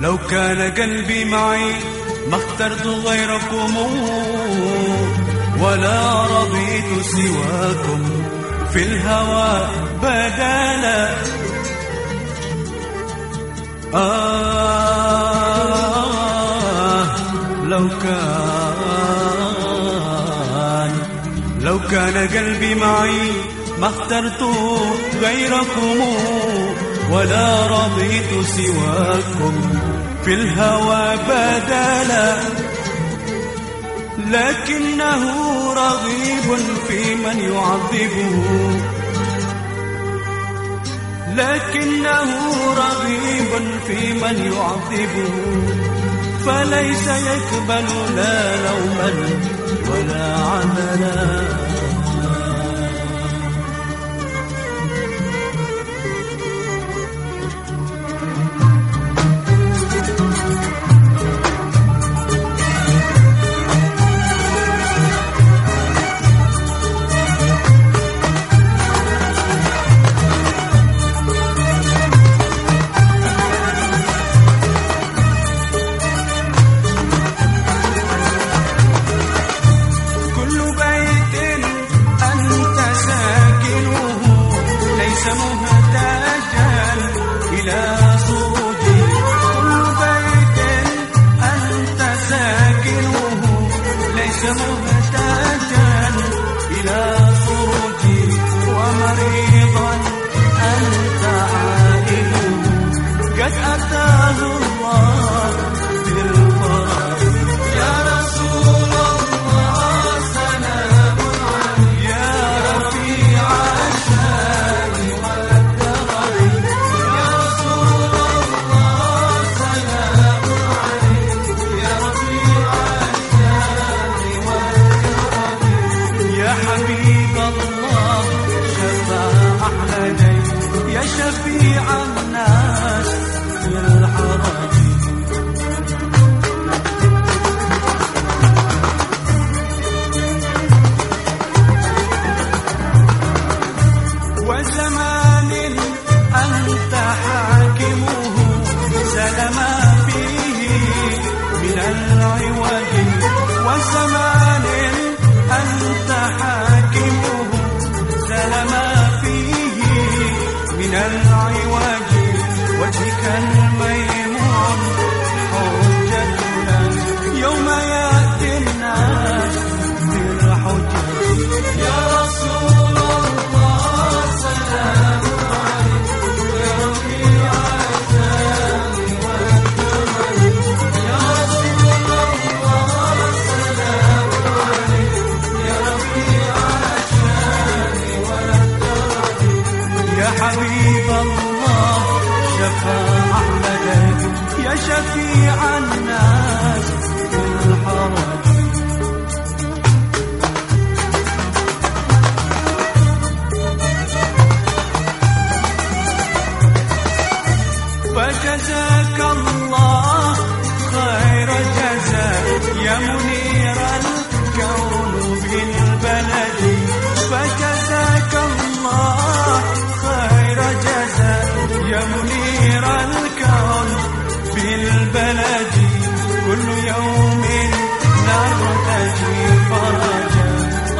لو كان قلبي معي ما اخترت غيركم ولا رضيت سواكم في الهوى بدلا آه لو كان لو كان قلبي معي ما اخترت غيركم ولا رضيت سواكم في الهوى بدلا. لكنه رغيب في من يعذبه. لكنه رغيب في من يعذبه. فليس يقبل لا لوما ولا عملا. شفيعا.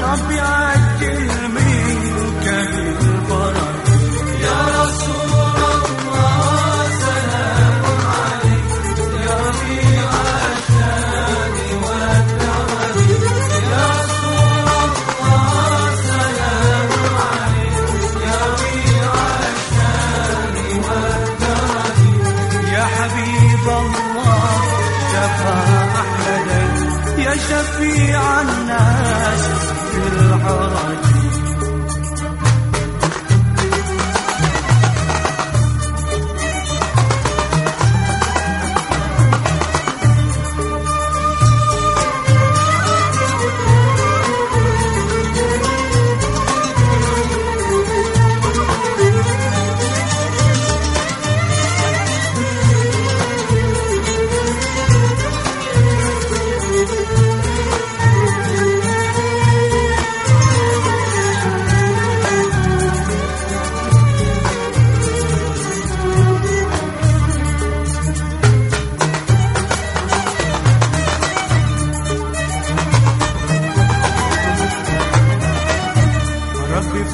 Rabbi, I give you. شفيع الناس في الحرج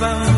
van